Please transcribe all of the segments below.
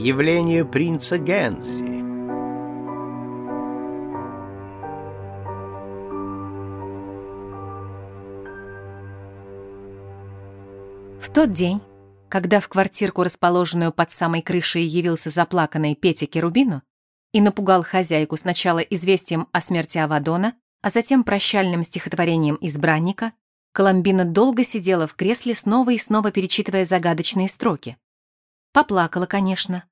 Явление принца Гензи. В тот день, когда в квартирку, расположенную под самой крышей, явился заплаканный Петя Керубину и напугал хозяйку сначала известием о смерти Авадона, а затем прощальным стихотворением избранника, Коломбина долго сидела в кресле, снова и снова перечитывая загадочные строки. Поплакала, конечно.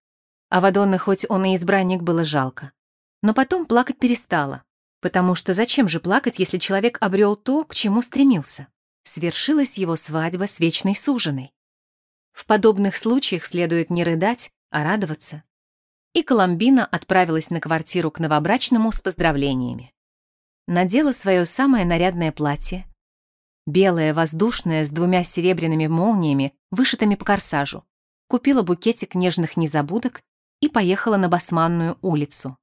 Авадона, хоть он и избранник, было жалко. Но потом плакать перестала, потому что зачем же плакать, если человек обрел то, к чему стремился? Свершилась его свадьба с вечной суженой. В подобных случаях следует не рыдать, а радоваться. И Коломбина отправилась на квартиру к новобрачному с поздравлениями. Надела свое самое нарядное платье, белое, воздушное, с двумя серебряными молниями, вышитыми по корсажу, купила букетик нежных незабудок и поехала на Басманную улицу.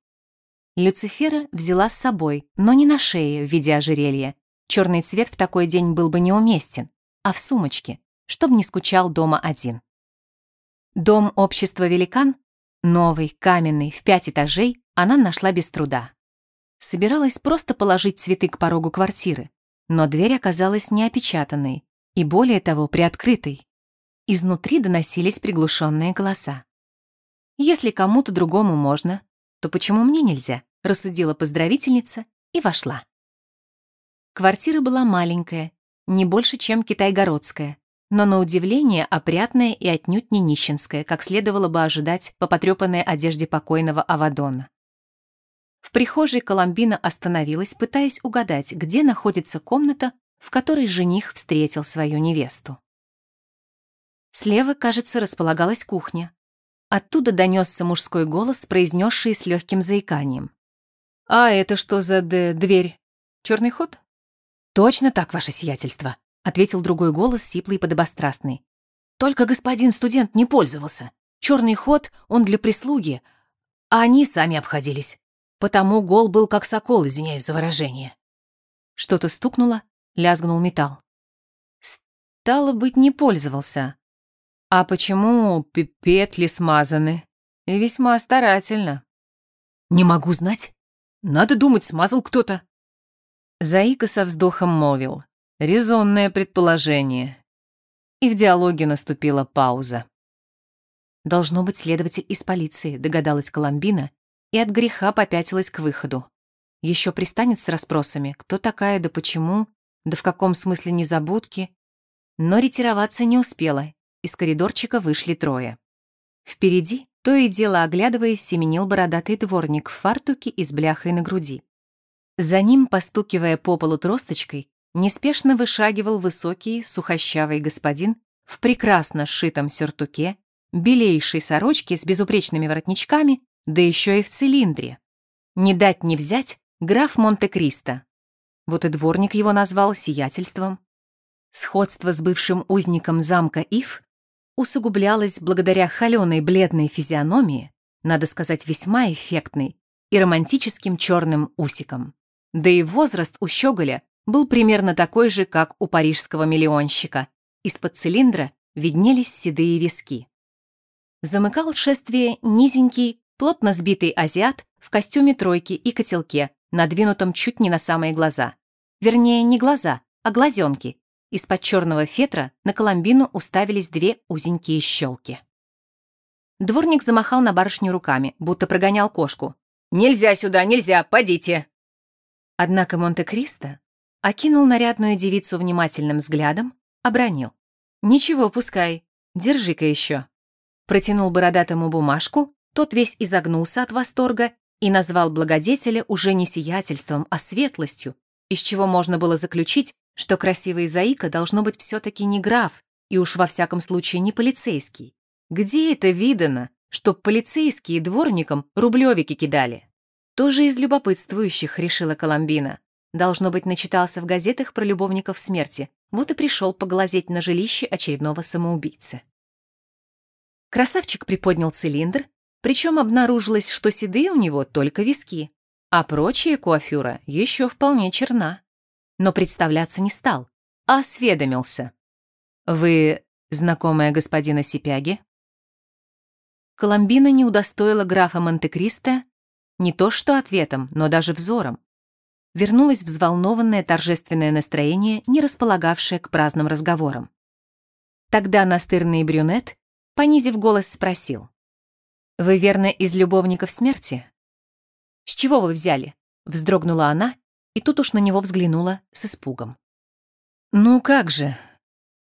Люцифера взяла с собой, но не на шее в виде ожерелья. Черный цвет в такой день был бы неуместен, а в сумочке, чтобы не скучал дома один. Дом общества «Великан», новый, каменный, в пять этажей, она нашла без труда. Собиралась просто положить цветы к порогу квартиры, но дверь оказалась неопечатанной и, более того, приоткрытой. Изнутри доносились приглушенные голоса. «Если кому-то другому можно, то почему мне нельзя?» — рассудила поздравительница и вошла. Квартира была маленькая, не больше, чем китайгородская, но на удивление опрятная и отнюдь не нищенская, как следовало бы ожидать по потрепанной одежде покойного Авадона. В прихожей Коломбина остановилась, пытаясь угадать, где находится комната, в которой жених встретил свою невесту. Слева, кажется, располагалась кухня. Оттуда донесся мужской голос, произнесший с легким заиканием. «А это что за д дверь? Черный ход?» «Точно так, ваше сиятельство», — ответил другой голос, сиплый и подобострастный. «Только господин студент не пользовался. Черный ход он для прислуги, а они сами обходились. Потому гол был как сокол, извиняюсь за выражение». Что-то стукнуло, лязгнул металл. «Стало быть, не пользовался», а почему петли смазаны? И весьма старательно. Не могу знать. Надо думать, смазал кто-то. Заика со вздохом молвил. Резонное предположение. И в диалоге наступила пауза. Должно быть следователь из полиции, догадалась Коломбина, и от греха попятилась к выходу. Еще пристанет с расспросами, кто такая, да почему, да в каком смысле незабудки. Но ретироваться не успела из коридорчика вышли трое. Впереди, то и дело оглядываясь, семенил бородатый дворник в фартуке и с бляхой на груди. За ним, постукивая по полу тросточкой, неспешно вышагивал высокий, сухощавый господин в прекрасно сшитом сюртуке, белейшей сорочке с безупречными воротничками, да еще и в цилиндре. Не дать не взять граф Монте-Кристо. Вот и дворник его назвал сиятельством. Сходство с бывшим узником замка Ив усугублялось благодаря холеной бледной физиономии, надо сказать, весьма эффектной, и романтическим черным усикам. Да и возраст у Щеголя был примерно такой же, как у парижского миллионщика. Из-под цилиндра виднелись седые виски. Замыкал шествие низенький, плотно сбитый азиат в костюме тройки и котелке, надвинутом чуть не на самые глаза. Вернее, не глаза, а глазенки, из-под черного фетра на Коломбину уставились две узенькие щелки. Дворник замахал на барышню руками, будто прогонял кошку. «Нельзя сюда, нельзя, подите!» Однако Монте-Кристо окинул нарядную девицу внимательным взглядом, обронил. «Ничего, пускай, держи-ка еще». Протянул бородатому бумажку, тот весь изогнулся от восторга и назвал благодетеля уже не сиятельством, а светлостью, из чего можно было заключить, что красивый Заика должно быть все-таки не граф, и уж во всяком случае не полицейский. Где это видано, чтоб полицейские дворникам рублевики кидали? Тоже из любопытствующих, решила Коломбина. Должно быть, начитался в газетах про любовников смерти, вот и пришел поглазеть на жилище очередного самоубийцы. Красавчик приподнял цилиндр, причем обнаружилось, что седые у него только виски, а прочая куафюра еще вполне черна но представляться не стал, а осведомился. «Вы знакомая господина Сипяги?» Коломбина не удостоила графа Монте-Кристо не то что ответом, но даже взором. Вернулось взволнованное торжественное настроение, не располагавшее к праздным разговорам. Тогда настырный брюнет, понизив голос, спросил. «Вы, верно, из любовников смерти?» «С чего вы взяли?» — вздрогнула она, и тут уж на него взглянула с испугом. «Ну как же?»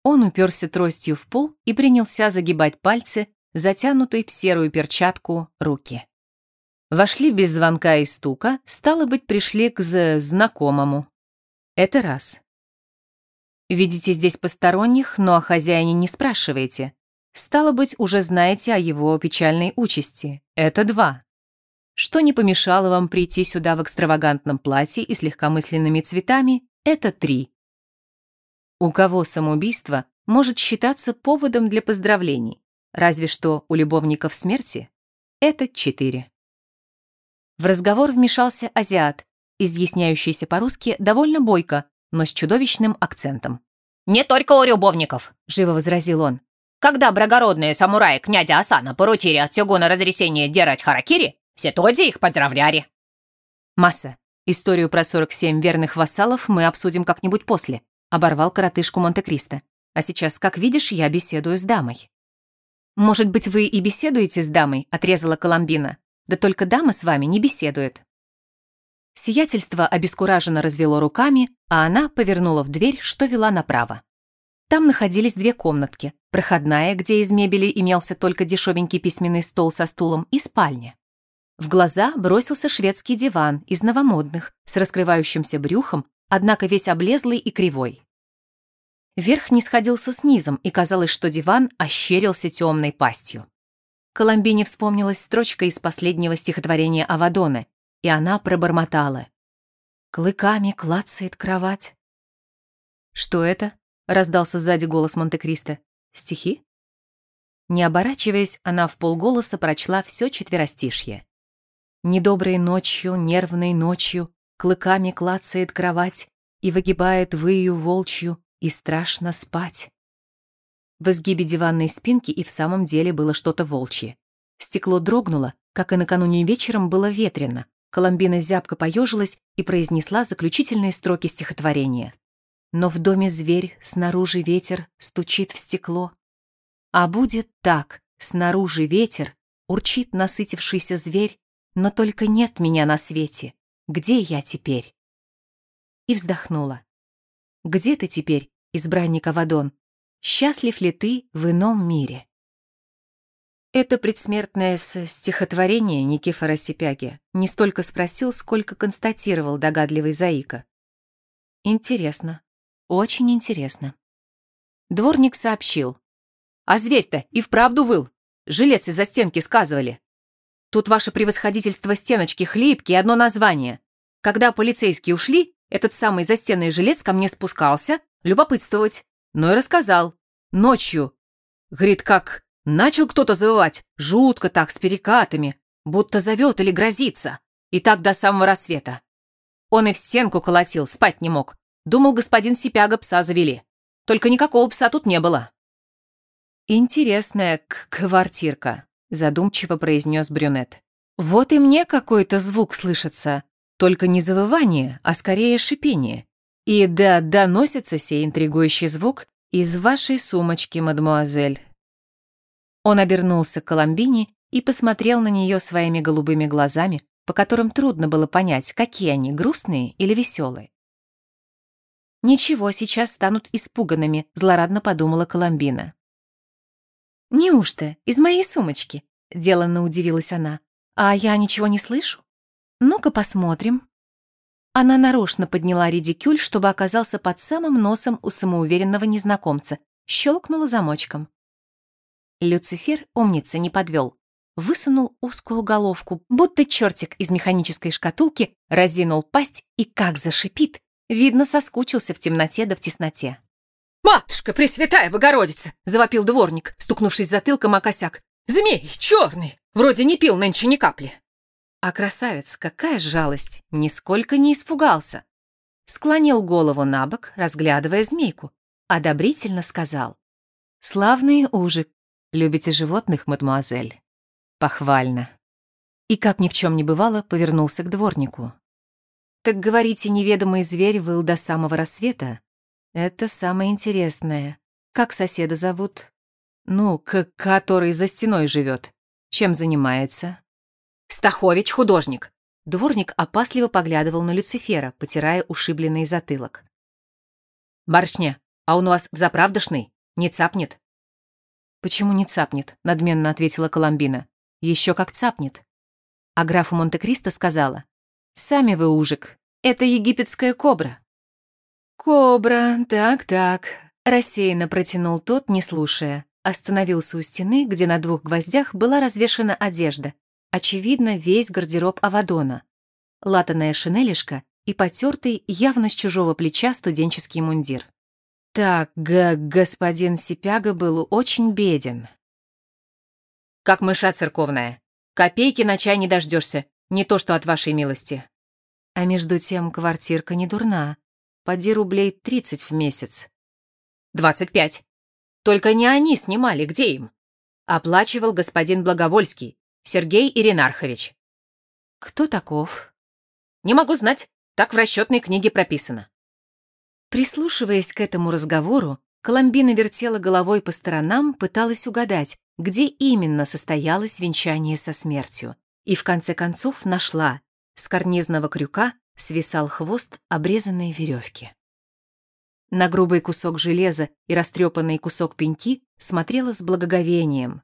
Он уперся тростью в пол и принялся загибать пальцы, затянутые в серую перчатку, руки. Вошли без звонка и стука, стало быть, пришли к знакомому. Это раз. Видите здесь посторонних, но о хозяине не спрашиваете. Стало быть, уже знаете о его печальной участи. Это два. Что не помешало вам прийти сюда в экстравагантном платье и с легкомысленными цветами, это три. У кого самоубийство может считаться поводом для поздравлений, разве что у любовников смерти это четыре. В разговор вмешался азиат, изъясняющийся по-русски довольно бойко, но с чудовищным акцентом. «Не только у любовников», — живо возразил он. «Когда благородные самураи князя Асана поручили от Сёгуна разрешение дерать харакири, все тоди их поздравляли». «Масса, историю про 47 верных вассалов мы обсудим как-нибудь после», — оборвал коротышку Монте-Кристо. «А сейчас, как видишь, я беседую с дамой». «Может быть, вы и беседуете с дамой?» — отрезала Коломбина. «Да только дама с вами не беседует». Сиятельство обескураженно развело руками, а она повернула в дверь, что вела направо. Там находились две комнатки. Проходная, где из мебели имелся только дешевенький письменный стол со стулом, и спальня. В глаза бросился шведский диван из новомодных, с раскрывающимся брюхом, однако весь облезлый и кривой. Верх не сходился с низом, и казалось, что диван ощерился темной пастью. Коломбине вспомнилась строчка из последнего стихотворения Авадоны, и она пробормотала. «Клыками клацает кровать». «Что это?» — раздался сзади голос Монте-Кристо. «Стихи?» Не оборачиваясь, она в полголоса прочла все четверостишье. Недоброй ночью, нервной ночью, Клыками клацает кровать И выгибает выю волчью, И страшно спать. В изгибе диванной спинки и в самом деле было что-то волчье. Стекло дрогнуло, как и накануне вечером было ветрено. Коломбина зябко поежилась и произнесла заключительные строки стихотворения. «Но в доме зверь, снаружи ветер стучит в стекло. А будет так, снаружи ветер, урчит насытившийся зверь, но только нет меня на свете. Где я теперь?» И вздохнула. «Где ты теперь, избранник Авадон? Счастлив ли ты в ином мире?» Это предсмертное стихотворение Никифора Сипяги не столько спросил, сколько констатировал догадливый Заика. Интересно, очень интересно. Дворник сообщил. «А зверь-то и вправду выл. Жилец из-за стенки сказывали. Тут ваше превосходительство стеночки хлипкие, одно название. Когда полицейские ушли, этот самый застенный жилец ко мне спускался, любопытствовать. Но и рассказал. Ночью. Говорит, как начал кто-то завывать, жутко так, с перекатами, будто зовет или грозится. И так до самого рассвета. Он и в стенку колотил, спать не мог. Думал, господин Сипяга пса завели. Только никакого пса тут не было. Интересная квартирка задумчиво произнес брюнет. Вот и мне какой-то звук слышится, только не завывание, а скорее шипение. И да, доносится сей интригующий звук из вашей сумочки, мадмуазель. Он обернулся к Коломбине и посмотрел на нее своими голубыми глазами, по которым трудно было понять, какие они, грустные или веселые. «Ничего, сейчас станут испуганными», — злорадно подумала Коломбина. «Неужто? Из моей сумочки?» — деланно удивилась она. «А я ничего не слышу? Ну-ка посмотрим». Она нарочно подняла редикюль, чтобы оказался под самым носом у самоуверенного незнакомца, щелкнула замочком. Люцифер, умница, не подвел. Высунул узкую головку, будто чертик из механической шкатулки, разинул пасть и как зашипит. Видно, соскучился в темноте да в тесноте. «Матушка Пресвятая Богородица!» — завопил дворник, стукнувшись затылком о косяк. «Змей, черный! Вроде не пил нынче ни капли!» А красавец, какая жалость, нисколько не испугался. Склонил голову на бок, разглядывая змейку, одобрительно сказал. «Славный ужик. Любите животных, мадемуазель?» Похвально. И, как ни в чем не бывало, повернулся к дворнику. «Так, говорите, неведомый зверь выл до самого рассвета? Это самое интересное. Как соседа зовут?» «Ну, к который за стеной живет. Чем занимается?» «Стахович, художник». Дворник опасливо поглядывал на Люцифера, потирая ушибленный затылок. «Барышня, а он у вас взаправдошный? Не цапнет?» «Почему не цапнет?» — надменно ответила Коломбина. Еще как цапнет. А графу Монте-Кристо сказала. «Сами вы ужик. Это египетская кобра». «Кобра, так-так», — рассеянно протянул тот, не слушая. Остановился у стены, где на двух гвоздях была развешана одежда. Очевидно, весь гардероб Авадона. Латаная шинелишка и потертый, явно с чужого плеча, студенческий мундир. Так, господин Сипяга был очень беден. Как мыша церковная. Копейки на чай не дождешься, не то что от вашей милости. А между тем квартирка не дурна. Поди рублей тридцать в месяц. Двадцать пять. Только не они снимали, где им? Оплачивал господин Благовольский, Сергей Иринархович. Кто таков? Не могу знать, так в расчетной книге прописано. Прислушиваясь к этому разговору, Коломбина вертела головой по сторонам, пыталась угадать, где именно состоялось венчание со смертью, и в конце концов нашла. С карнизного крюка свисал хвост обрезанной веревки. На грубый кусок железа и растрепанный кусок пеньки смотрела с благоговением.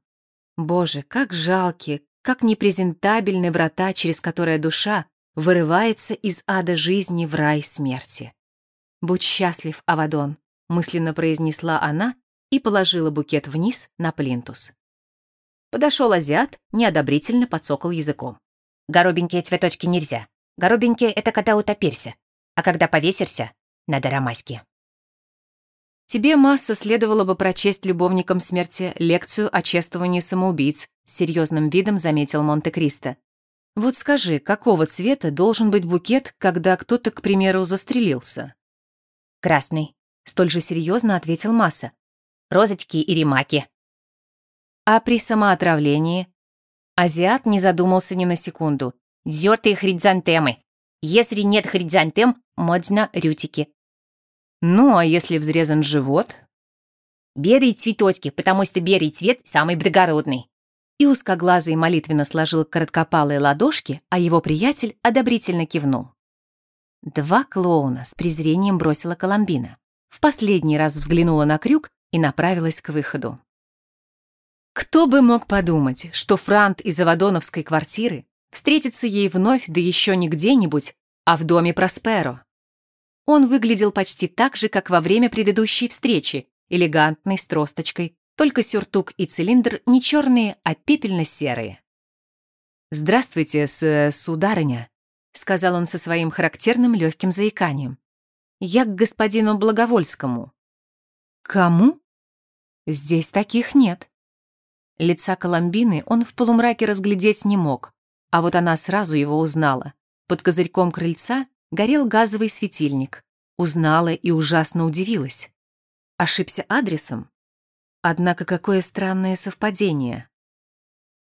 Боже, как жалки, как непрезентабельны врата, через которые душа вырывается из ада жизни в рай смерти. «Будь счастлив, Авадон», — мысленно произнесла она и положила букет вниз на плинтус. Подошел азиат, неодобрительно подсокал языком. «Горобенькие цветочки нельзя. Горобенькие — это когда утопишься. А когда повесишься, надо ромаськи». «Тебе, масса, следовало бы прочесть любовникам смерти лекцию о чествовании самоубийц», с серьезным видом заметил Монте-Кристо. «Вот скажи, какого цвета должен быть букет, когда кто-то, к примеру, застрелился?» «Красный», — столь же серьезно ответил Масса. «Розочки и ремаки». А при самоотравлении? Азиат не задумался ни на секунду. «Дзёртые хризантемы. Если нет хризантем, можно рютики». «Ну, а если взрезан живот?» «Берый цветочки, потому что берый цвет самый благородный». И узкоглазый молитвенно сложил короткопалые ладошки, а его приятель одобрительно кивнул. Два клоуна с презрением бросила Коломбина. В последний раз взглянула на крюк и направилась к выходу. Кто бы мог подумать, что Франт из Авадоновской квартиры встретится ей вновь, да еще не где-нибудь, а в доме Просперо. Он выглядел почти так же, как во время предыдущей встречи, элегантный, с тросточкой, только сюртук и цилиндр не черные, а пепельно-серые. «Здравствуйте, с сударыня», — сказал он со своим характерным легким заиканием. «Я к господину Благовольскому». «Кому?» «Здесь таких нет». Лица Коломбины он в полумраке разглядеть не мог, а вот она сразу его узнала. Под козырьком крыльца горел газовый светильник. Узнала и ужасно удивилась. Ошибся адресом? Однако какое странное совпадение.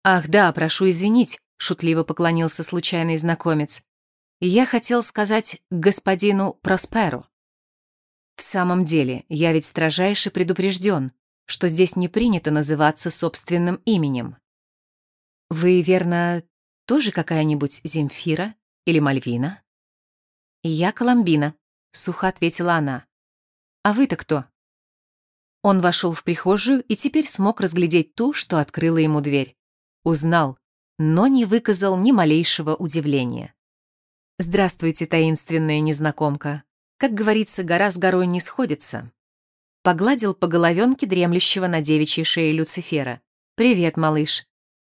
«Ах да, прошу извинить», — шутливо поклонился случайный знакомец. Я хотел сказать господину Просперу. В самом деле, я ведь строжайше предупрежден, что здесь не принято называться собственным именем. Вы, верно, тоже какая-нибудь Земфира или Мальвина? Я Коломбина, сухо ответила она. А вы-то кто? Он вошел в прихожую и теперь смог разглядеть ту, что открыла ему дверь. Узнал, но не выказал ни малейшего удивления. «Здравствуйте, таинственная незнакомка. Как говорится, гора с горой не сходится». Погладил по головенке дремлющего на девичьей шее Люцифера. «Привет, малыш.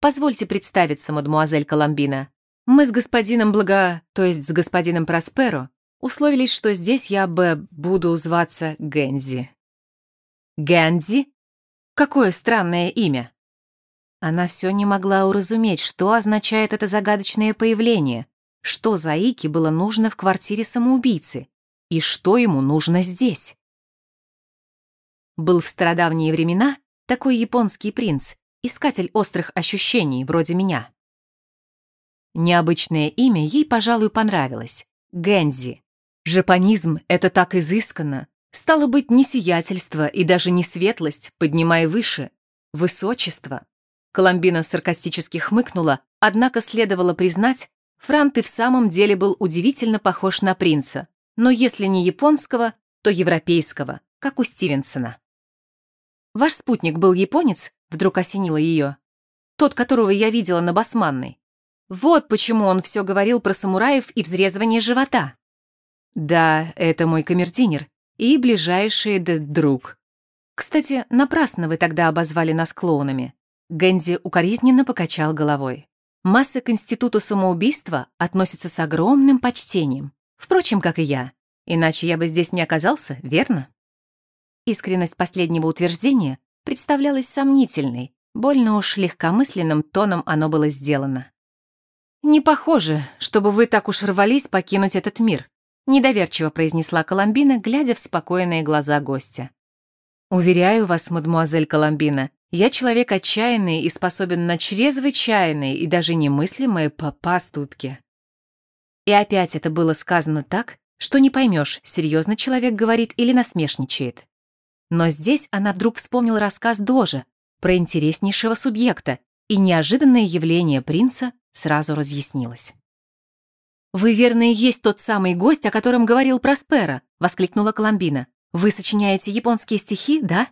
Позвольте представиться, мадмуазель Коломбина. Мы с господином Благо... то есть с господином Просперо условились, что здесь я бы буду зваться Гензи». «Гензи? Какое странное имя!» Она все не могла уразуметь, что означает это загадочное появление, что Заике было нужно в квартире самоубийцы и что ему нужно здесь. Был в стародавние времена такой японский принц, искатель острых ощущений, вроде меня. Необычное имя ей, пожалуй, понравилось. Гензи. Жапонизм — это так изысканно. Стало быть, не сиятельство и даже не светлость, поднимая выше. Высочество. Коломбина саркастически хмыкнула, однако следовало признать, Франт и в самом деле был удивительно похож на принца, но если не японского, то европейского, как у Стивенсона. «Ваш спутник был японец?» — вдруг осенило ее. «Тот, которого я видела на Басманной. Вот почему он все говорил про самураев и взрезывание живота». «Да, это мой камердинер и ближайший друг. Кстати, напрасно вы тогда обозвали нас клоунами. Гэнзи укоризненно покачал головой. Масса к институту самоубийства относится с огромным почтением. Впрочем, как и я. Иначе я бы здесь не оказался, верно? Искренность последнего утверждения представлялась сомнительной, больно уж легкомысленным тоном оно было сделано. «Не похоже, чтобы вы так уж рвались покинуть этот мир», недоверчиво произнесла Коломбина, глядя в спокойные глаза гостя. «Уверяю вас, мадмуазель Коломбина, я человек отчаянный и способен на чрезвычайные и даже немыслимые по поступки. И опять это было сказано так, что не поймешь, серьезно человек говорит или насмешничает. Но здесь она вдруг вспомнила рассказ Дожа про интереснейшего субъекта, и неожиданное явление принца сразу разъяснилось. «Вы, верно, и есть тот самый гость, о котором говорил Проспера», — воскликнула Коломбина. «Вы сочиняете японские стихи, да?»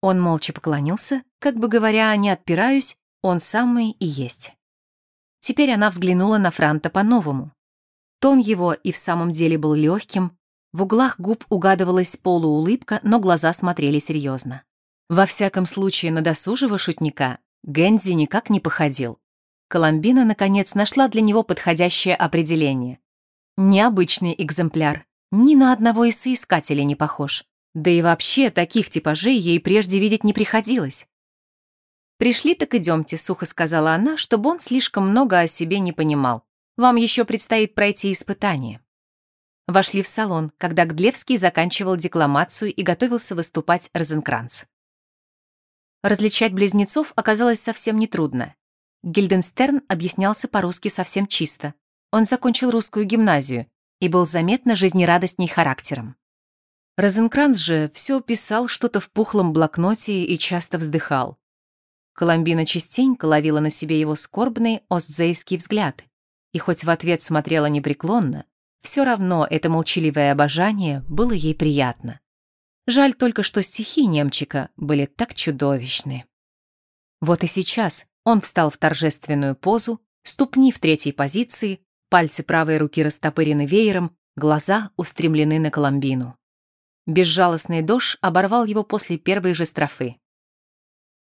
Он молча поклонился, как бы говоря, не отпираюсь, он самый и есть. Теперь она взглянула на Франта по-новому. Тон его и в самом деле был легким, в углах губ угадывалась полуулыбка, но глаза смотрели серьезно. Во всяком случае, на досужего шутника Гензи никак не походил. Коломбина, наконец, нашла для него подходящее определение. Необычный экземпляр, ни на одного из соискателей не похож. Да и вообще, таких типажей ей прежде видеть не приходилось. «Пришли, так идемте», — сухо сказала она, чтобы он слишком много о себе не понимал. «Вам еще предстоит пройти испытание». Вошли в салон, когда Гдлевский заканчивал декламацию и готовился выступать Розенкранц. Различать близнецов оказалось совсем нетрудно. Гильденстерн объяснялся по-русски совсем чисто. Он закончил русскую гимназию и был заметно жизнерадостней характером. Розенкранц же все писал что-то в пухлом блокноте и часто вздыхал. Коломбина частенько ловила на себе его скорбный остзейский взгляд, и хоть в ответ смотрела непреклонно, все равно это молчаливое обожание было ей приятно. Жаль только, что стихи немчика были так чудовищны. Вот и сейчас он встал в торжественную позу, ступни в третьей позиции, пальцы правой руки растопырены веером, глаза устремлены на Коломбину. Безжалостный дождь оборвал его после первой же строфы.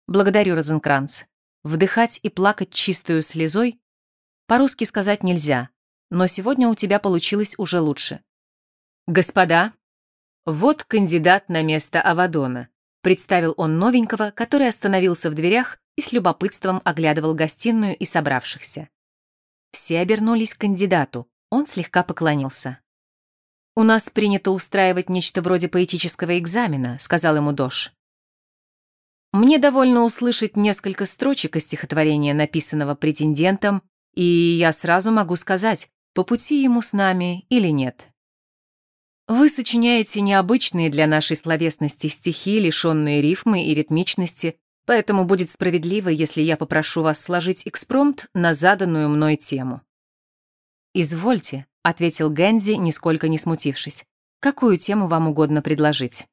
«Благодарю, Розенкранц. Вдыхать и плакать чистую слезой по-русски сказать нельзя, но сегодня у тебя получилось уже лучше. Господа, вот кандидат на место Авадона», представил он новенького, который остановился в дверях и с любопытством оглядывал гостиную и собравшихся. Все обернулись к кандидату, он слегка поклонился. «У нас принято устраивать нечто вроде поэтического экзамена», — сказал ему Дош. «Мне довольно услышать несколько строчек из стихотворения, написанного претендентом, и я сразу могу сказать, по пути ему с нами или нет. Вы сочиняете необычные для нашей словесности стихи, лишенные рифмы и ритмичности, поэтому будет справедливо, если я попрошу вас сложить экспромт на заданную мной тему». «Извольте», — ответил Гэнзи, нисколько не смутившись. «Какую тему вам угодно предложить?»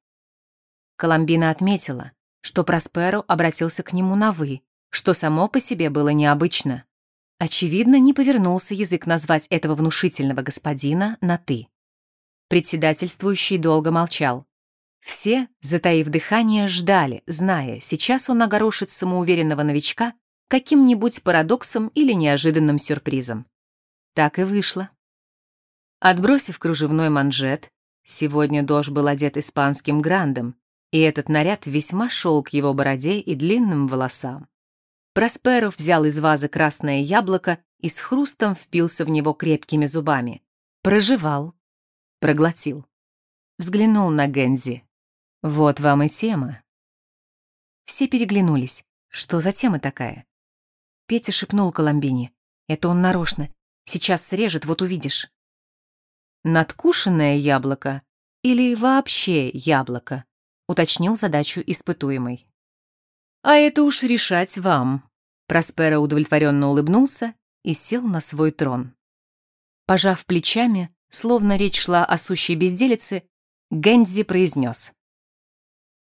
Коломбина отметила, что Просперо обратился к нему на «вы», что само по себе было необычно. Очевидно, не повернулся язык назвать этого внушительного господина на «ты». Председательствующий долго молчал. Все, затаив дыхание, ждали, зная, сейчас он огорошит самоуверенного новичка каким-нибудь парадоксом или неожиданным сюрпризом. Так и вышло. Отбросив кружевной манжет, сегодня Дож был одет испанским грандом, и этот наряд весьма шел к его бороде и длинным волосам. Просперов взял из вазы красное яблоко и с хрустом впился в него крепкими зубами. Прожевал. Проглотил. Взглянул на Гензи. «Вот вам и тема». Все переглянулись. Что за тема такая? Петя шепнул Коломбине. Это он нарочно. Сейчас срежет, вот увидишь. Надкушенное яблоко или вообще яблоко? Уточнил задачу испытуемый. А это уж решать вам. Проспера удовлетворенно улыбнулся и сел на свой трон. Пожав плечами, словно речь шла о сущей безделице, Гэнзи произнес.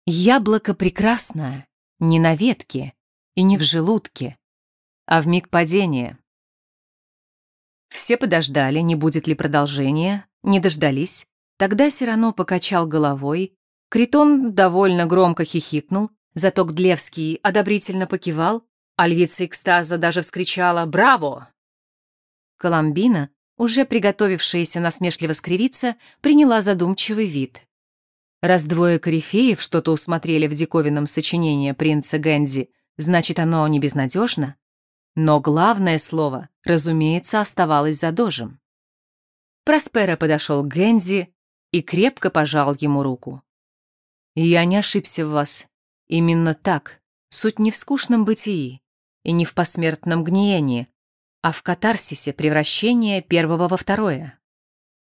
«Яблоко прекрасное, не на ветке и не в желудке, а в миг падения». Все подождали, не будет ли продолжения, не дождались. Тогда Сирано покачал головой, Критон довольно громко хихикнул, зато Гдлевский одобрительно покивал, а львица экстаза даже вскричала «Браво!». Коломбина, уже приготовившаяся насмешливо скривиться, приняла задумчивый вид. Раз двое корифеев что-то усмотрели в диковинном сочинении принца Гэнзи, значит, оно не безнадежно. Но главное слово, разумеется, оставалось за дожем. Проспера подошел к Гэнзи и крепко пожал ему руку. «Я не ошибся в вас. Именно так. Суть не в скучном бытии и не в посмертном гниении, а в катарсисе превращения первого во второе.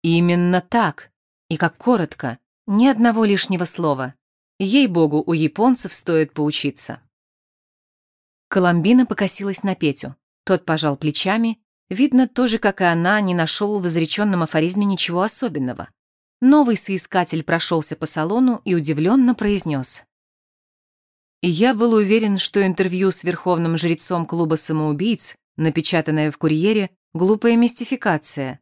Именно так. И как коротко, ни одного лишнего слова. Ей-богу, у японцев стоит поучиться. Коломбина покосилась на Петю. Тот пожал плечами. Видно, тоже, как и она, не нашел в изреченном афоризме ничего особенного. Новый соискатель прошелся по салону и удивленно произнес. «Я был уверен, что интервью с верховным жрецом клуба самоубийц, напечатанное в «Курьере», глупая мистификация.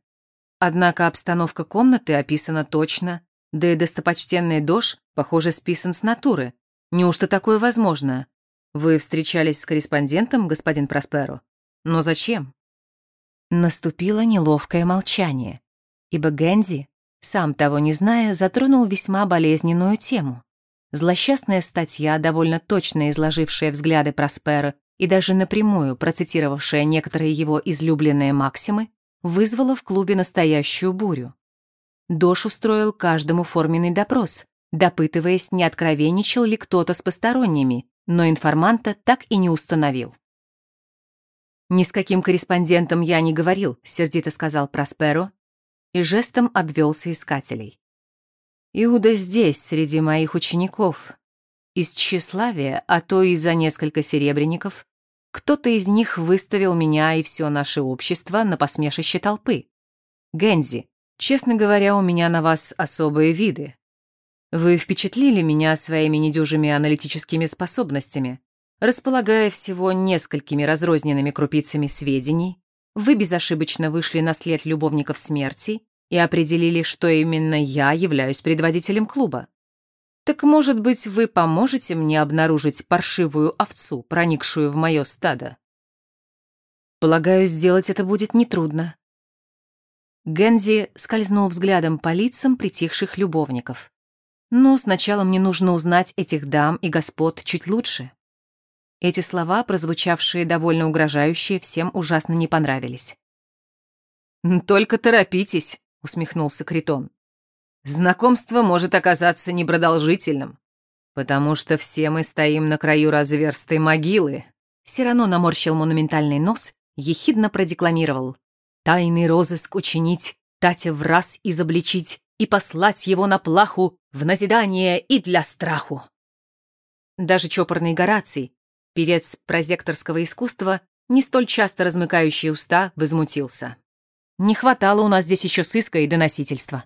Однако обстановка комнаты описана точно, да и достопочтенный Дош, похоже, списан с натуры. Неужто такое возможно? Вы встречались с корреспондентом, господин Просперо? Но зачем? Наступило неловкое молчание, ибо Гэнзи, сам того не зная, затронул весьма болезненную тему. Злосчастная статья, довольно точно изложившая взгляды Проспера и даже напрямую процитировавшая некоторые его излюбленные максимы, вызвала в клубе настоящую бурю. Дош устроил каждому форменный допрос, допытываясь, не откровенничал ли кто-то с посторонними, но информанта так и не установил. «Ни с каким корреспондентом я не говорил», — сердито сказал Просперо и жестом обвелся искателей. «Иуда здесь, среди моих учеников. Из тщеславия, а то и за несколько серебряников, кто-то из них выставил меня и все наше общество на посмешище толпы. Гензи, честно говоря, у меня на вас особые виды, вы впечатлили меня своими недюжими аналитическими способностями. Располагая всего несколькими разрозненными крупицами сведений, вы безошибочно вышли на след любовников смерти и определили, что именно я являюсь предводителем клуба. Так, может быть, вы поможете мне обнаружить паршивую овцу, проникшую в мое стадо? Полагаю, сделать это будет нетрудно. Гензи скользнул взглядом по лицам притихших любовников. Но сначала мне нужно узнать этих дам и господ чуть лучше. Эти слова, прозвучавшие довольно угрожающие, всем ужасно не понравились. «Только торопитесь», — усмехнулся Критон. «Знакомство может оказаться непродолжительным, потому что все мы стоим на краю разверстой могилы». Сирано наморщил монументальный нос, ехидно продекламировал. «Тайный розыск учинить, Татя в раз изобличить, и послать его на плаху в назидание и для страху. Даже чопорный Гораций, певец прозекторского искусства, не столь часто размыкающий уста, возмутился. Не хватало у нас здесь еще сыска и доносительства.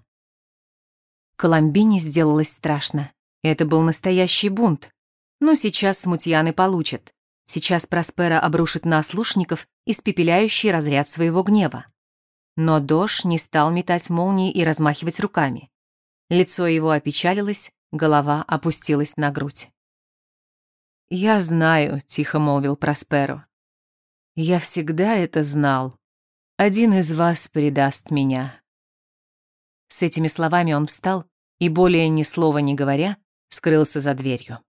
Коломбине сделалось страшно. Это был настоящий бунт. Но сейчас смутьяны получат. Сейчас Проспера обрушит на ослушников испепеляющий разряд своего гнева. Но Дош не стал метать молнии и размахивать руками. Лицо его опечалилось, голова опустилась на грудь. «Я знаю», — тихо молвил Просперо. «Я всегда это знал. Один из вас предаст меня». С этими словами он встал и, более ни слова не говоря, скрылся за дверью.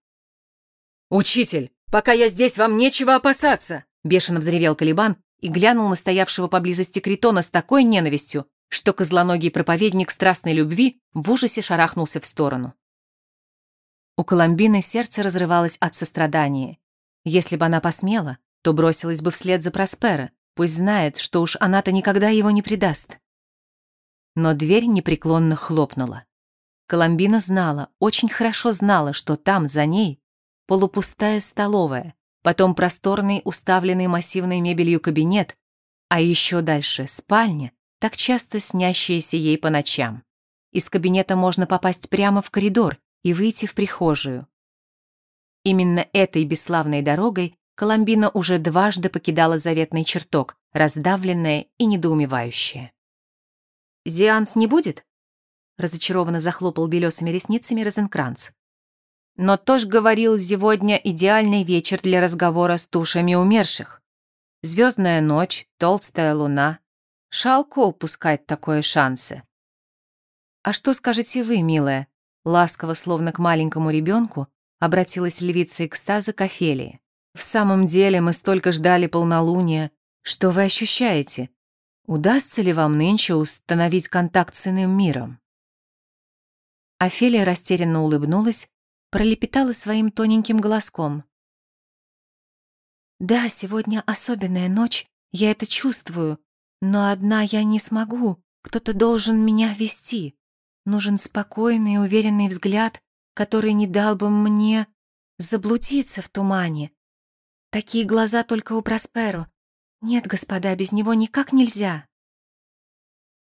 «Учитель, пока я здесь, вам нечего опасаться!» — бешено взревел Калибан и глянул на стоявшего поблизости Критона с такой ненавистью, что козлоногий проповедник страстной любви в ужасе шарахнулся в сторону. У Коломбины сердце разрывалось от сострадания. Если бы она посмела, то бросилась бы вслед за Проспера, пусть знает, что уж она-то никогда его не предаст. Но дверь непреклонно хлопнула. Коломбина знала, очень хорошо знала, что там, за ней, полупустая столовая, потом просторный, уставленный массивной мебелью кабинет, а еще дальше спальня, так часто снящаяся ей по ночам. Из кабинета можно попасть прямо в коридор и выйти в прихожую. Именно этой бесславной дорогой Коломбина уже дважды покидала заветный чертог, раздавленная и недоумевающая. «Зианс не будет?» разочарованно захлопал белесыми ресницами Розенкранц. Но Тош говорил, сегодня идеальный вечер для разговора с тушами умерших. Звездная ночь, толстая луна. Шалко упускать такое шансы. «А что скажете вы, милая?» Ласково, словно к маленькому ребенку, обратилась львица экстаза к Офелии. «В самом деле мы столько ждали полнолуния. Что вы ощущаете? Удастся ли вам нынче установить контакт с иным миром?» Офелия растерянно улыбнулась, пролепетала своим тоненьким голоском. «Да, сегодня особенная ночь, я это чувствую, но одна я не смогу, кто-то должен меня вести. Нужен спокойный, уверенный взгляд, который не дал бы мне заблудиться в тумане. Такие глаза только у Просперо. Нет, господа, без него никак нельзя».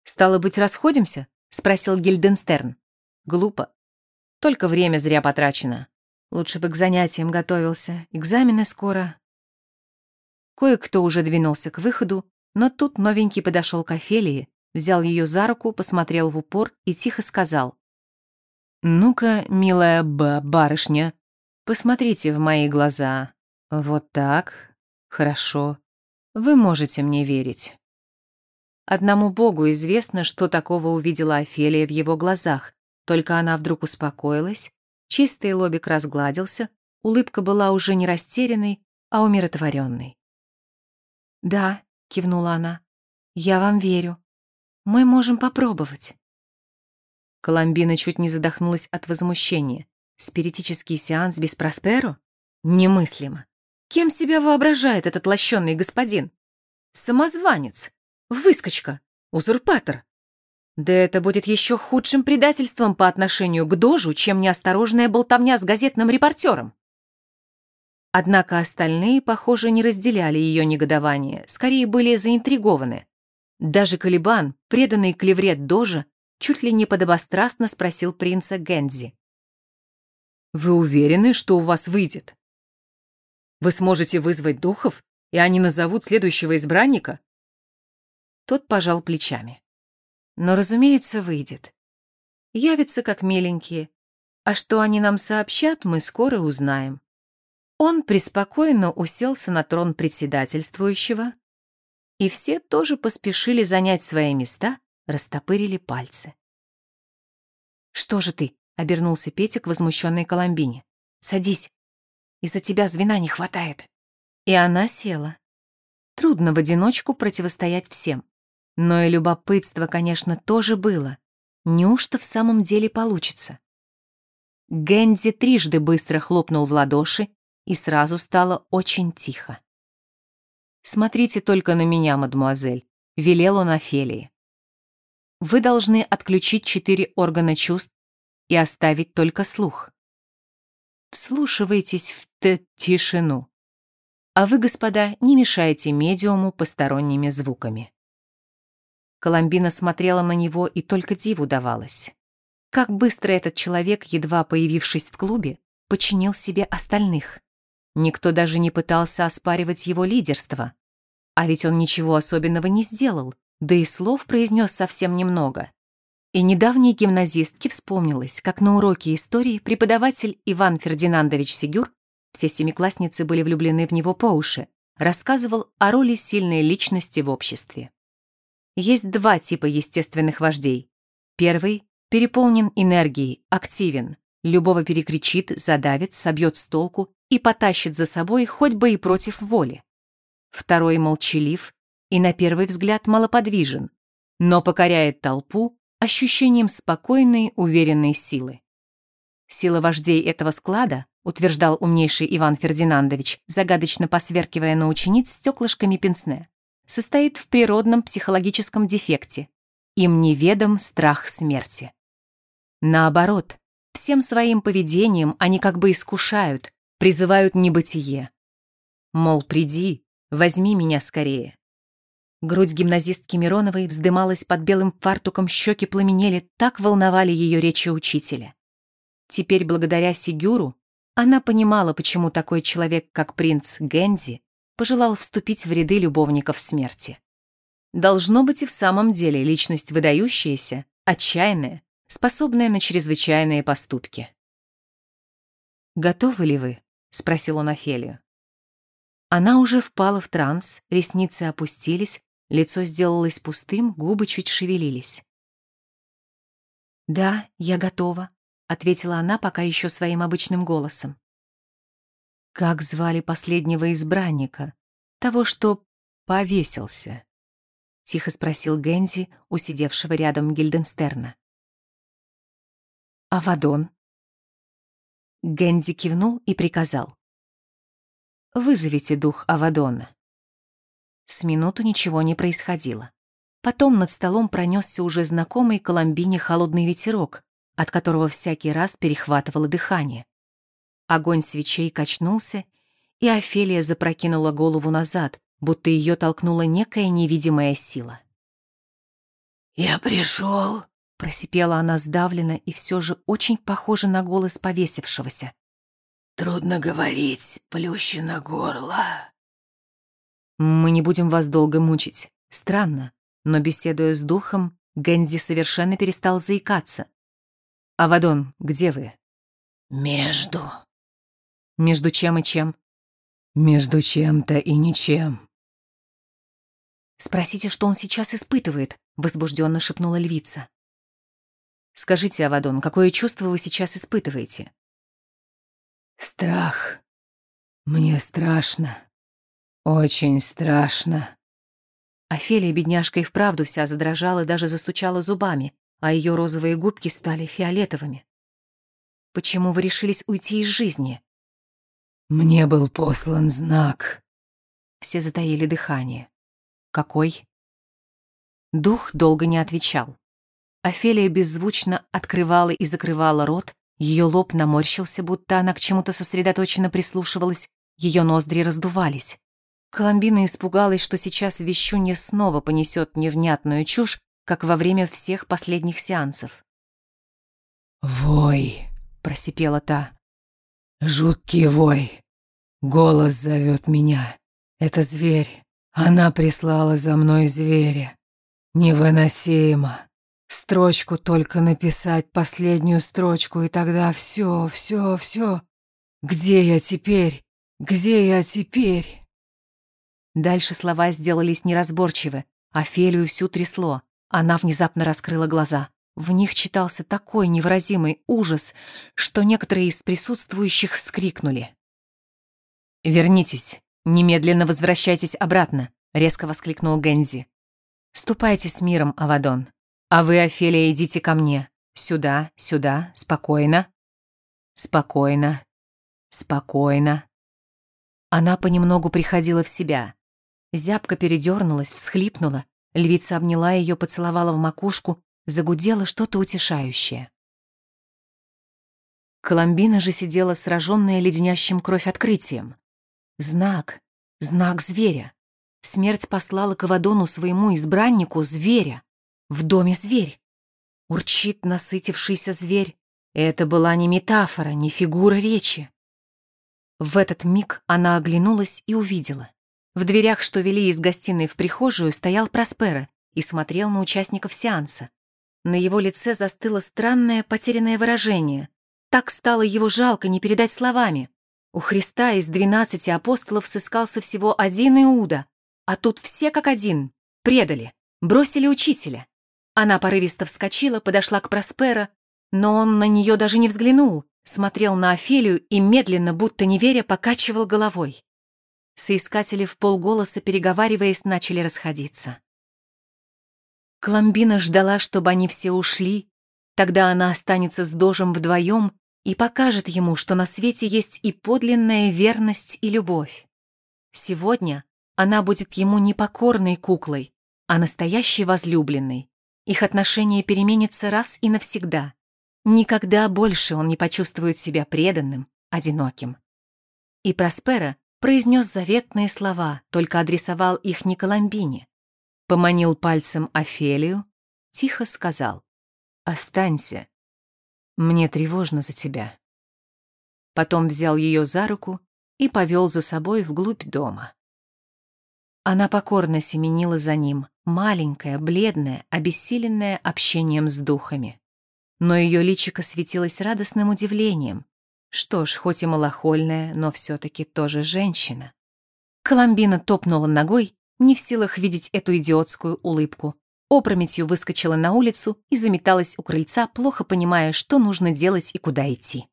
«Стало быть, расходимся?» — спросил Гильденстерн. Глупо. Только время зря потрачено. Лучше бы к занятиям готовился. Экзамены скоро. Кое-кто уже двинулся к выходу, но тут новенький подошел к Офелии, взял ее за руку, посмотрел в упор и тихо сказал. «Ну-ка, милая ба барышня, посмотрите в мои глаза. Вот так. Хорошо. Вы можете мне верить». Одному Богу известно, что такого увидела Офелия в его глазах, только она вдруг успокоилась, чистый лобик разгладился, улыбка была уже не растерянной, а умиротворенной. «Да», — кивнула она, — «я вам верю. Мы можем попробовать». Коломбина чуть не задохнулась от возмущения. Спиритический сеанс без Просперо? Немыслимо. Кем себя воображает этот лощенный господин? Самозванец, выскочка, узурпатор. Да это будет еще худшим предательством по отношению к Дожу, чем неосторожная болтовня с газетным репортером. Однако остальные, похоже, не разделяли ее негодование, скорее были заинтригованы. Даже Калибан, преданный клеврет Дожа, чуть ли не подобострастно спросил принца Гензи. «Вы уверены, что у вас выйдет? Вы сможете вызвать духов, и они назовут следующего избранника?» Тот пожал плечами. Но, разумеется, выйдет. Явится как миленькие. А что они нам сообщат, мы скоро узнаем. Он преспокойно уселся на трон председательствующего, и все тоже поспешили занять свои места, растопырили пальцы. «Что же ты?» — обернулся Петя к возмущенной Коломбине. «Садись. Из-за тебя звена не хватает». И она села. Трудно в одиночку противостоять всем. Но и любопытство, конечно, тоже было. Неужто в самом деле получится? Гэнди трижды быстро хлопнул в ладоши, и сразу стало очень тихо. «Смотрите только на меня, мадемуазель», — велел он Офелии. «Вы должны отключить четыре органа чувств и оставить только слух. Вслушивайтесь в тишину. А вы, господа, не мешайте медиуму посторонними звуками». Коломбина смотрела на него и только диву давалась. Как быстро этот человек, едва появившись в клубе, подчинил себе остальных. Никто даже не пытался оспаривать его лидерство. А ведь он ничего особенного не сделал, да и слов произнес совсем немного. И недавней гимназистке вспомнилось, как на уроке истории преподаватель Иван Фердинандович Сигюр, все семиклассницы были влюблены в него по уши, рассказывал о роли сильной личности в обществе. Есть два типа естественных вождей. Первый переполнен энергией, активен, любого перекричит, задавит, собьет с толку и потащит за собой хоть бы и против воли. Второй молчалив и на первый взгляд малоподвижен, но покоряет толпу ощущением спокойной, уверенной силы. Сила вождей этого склада, утверждал умнейший Иван Фердинандович, загадочно посверкивая на учениц стеклышками пенсне, состоит в природном психологическом дефекте. Им неведом страх смерти. Наоборот, всем своим поведением они как бы искушают, призывают небытие. Мол, приди, возьми меня скорее. Грудь гимназистки Мироновой вздымалась под белым фартуком, щеки пламенели, так волновали ее речи учителя. Теперь, благодаря Сигюру, она понимала, почему такой человек, как принц Гензи, пожелал вступить в ряды любовников смерти. Должно быть и в самом деле личность выдающаяся, отчаянная, способная на чрезвычайные поступки. «Готовы ли вы?» — спросил он Офелию. Она уже впала в транс, ресницы опустились, лицо сделалось пустым, губы чуть шевелились. «Да, я готова», ответила она пока еще своим обычным голосом. Как звали последнего избранника, того, что повесился? Тихо спросил Гензи, усидевшего рядом Гильденстерна. Авадон. Гензи кивнул и приказал. «Вызовите дух Авадона». С минуту ничего не происходило. Потом над столом пронесся уже знакомый Коломбине холодный ветерок, от которого всякий раз перехватывало дыхание. Огонь свечей качнулся, и Офелия запрокинула голову назад, будто ее толкнула некая невидимая сила. «Я пришел», — просипела она сдавленно и все же очень похоже на голос повесившегося. «Трудно говорить, плющено горло». «Мы не будем вас долго мучить. Странно, но, беседуя с духом, Гензи совершенно перестал заикаться, «Авадон, где вы?» «Между». «Между чем и чем?» «Между чем-то и ничем». «Спросите, что он сейчас испытывает», — возбужденно шепнула львица. «Скажите, Авадон, какое чувство вы сейчас испытываете?» «Страх. Мне страшно. Очень страшно». Офелия, бедняжка, и вправду вся задрожала и даже застучала зубами, а ее розовые губки стали фиолетовыми. Почему вы решились уйти из жизни? Мне был послан знак. Все затаили дыхание. Какой? Дух долго не отвечал. Офелия беззвучно открывала и закрывала рот, ее лоб наморщился, будто она к чему-то сосредоточенно прислушивалась, ее ноздри раздувались. Коломбина испугалась, что сейчас вещунья снова понесет невнятную чушь, как во время всех последних сеансов. «Вой!» — просипела та. «Жуткий вой! Голос зовет меня. Это зверь. Она прислала за мной зверя. Невыносимо. Строчку только написать, последнюю строчку, и тогда все, все, все. Где я теперь? Где я теперь?» Дальше слова сделались неразборчивы, а Фелию всю трясло. Она внезапно раскрыла глаза. В них читался такой невыразимый ужас, что некоторые из присутствующих вскрикнули. «Вернитесь, немедленно возвращайтесь обратно», — резко воскликнул Гензи. «Ступайте с миром, Авадон. А вы, Офелия, идите ко мне. Сюда, сюда, спокойно. Спокойно, спокойно». Она понемногу приходила в себя. Зябко передернулась, всхлипнула, Львица обняла ее, поцеловала в макушку, загудела что-то утешающее. Коломбина же сидела сраженная леденящим кровь открытием. Знак, знак зверя. Смерть послала к Авадону своему избраннику зверя. В доме зверь. Урчит насытившийся зверь. Это была не метафора, не фигура речи. В этот миг она оглянулась и увидела. В дверях, что вели из гостиной в прихожую, стоял Проспера и смотрел на участников сеанса. На его лице застыло странное потерянное выражение. Так стало его жалко не передать словами. У Христа из двенадцати апостолов сыскался всего один Иуда, а тут все как один предали, бросили учителя. Она порывисто вскочила, подошла к Проспера, но он на нее даже не взглянул, смотрел на Офелию и медленно, будто не веря, покачивал головой. Соискатели в полголоса, переговариваясь, начали расходиться. Коломбина ждала, чтобы они все ушли, тогда она останется с Дожем вдвоем и покажет ему, что на свете есть и подлинная верность и любовь. Сегодня она будет ему не покорной куклой, а настоящей возлюбленной. Их отношения переменятся раз и навсегда. Никогда больше он не почувствует себя преданным, одиноким. И Проспера произнес заветные слова, только адресовал их не Коломбине. Поманил пальцем Офелию, тихо сказал «Останься, мне тревожно за тебя». Потом взял ее за руку и повел за собой вглубь дома. Она покорно семенила за ним, маленькая, бледная, обессиленная общением с духами. Но ее личико светилось радостным удивлением. Что ж, хоть и малохольная, но все-таки тоже женщина. Коломбина топнула ногой, не в силах видеть эту идиотскую улыбку. Опрометью выскочила на улицу и заметалась у крыльца, плохо понимая, что нужно делать и куда идти.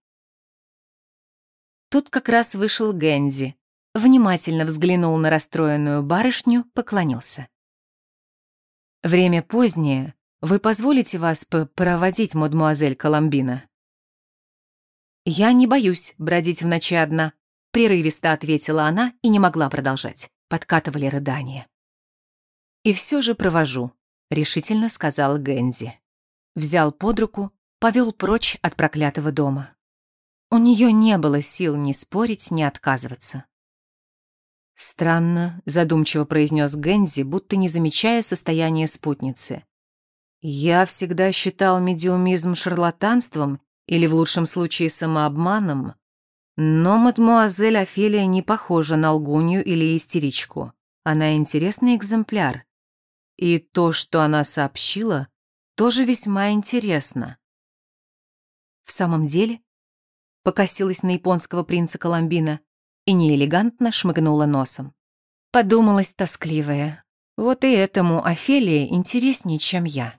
Тут как раз вышел Гэнди, внимательно взглянул на расстроенную барышню, поклонился. «Время позднее. Вы позволите вас проводить, мадмуазель Коломбина?» «Я не боюсь бродить в ночи одна», — прерывисто ответила она и не могла продолжать. Подкатывали рыдания. «И все же провожу», — решительно сказал Гэнди. Взял под руку, повел прочь от проклятого дома. У нее не было сил ни спорить, ни отказываться. «Странно», — задумчиво произнес Гэнзи, будто не замечая состояния спутницы. «Я всегда считал медиумизм шарлатанством или, в лучшем случае, самообманом, но мадмуазель Офелия не похожа на лгунью или истеричку. Она интересный экземпляр. И то, что она сообщила, тоже весьма интересно». «В самом деле?» — покосилась на японского принца Коломбина и неэлегантно шмыгнула носом. Подумалась тоскливая. Вот и этому Офелия интереснее, чем я.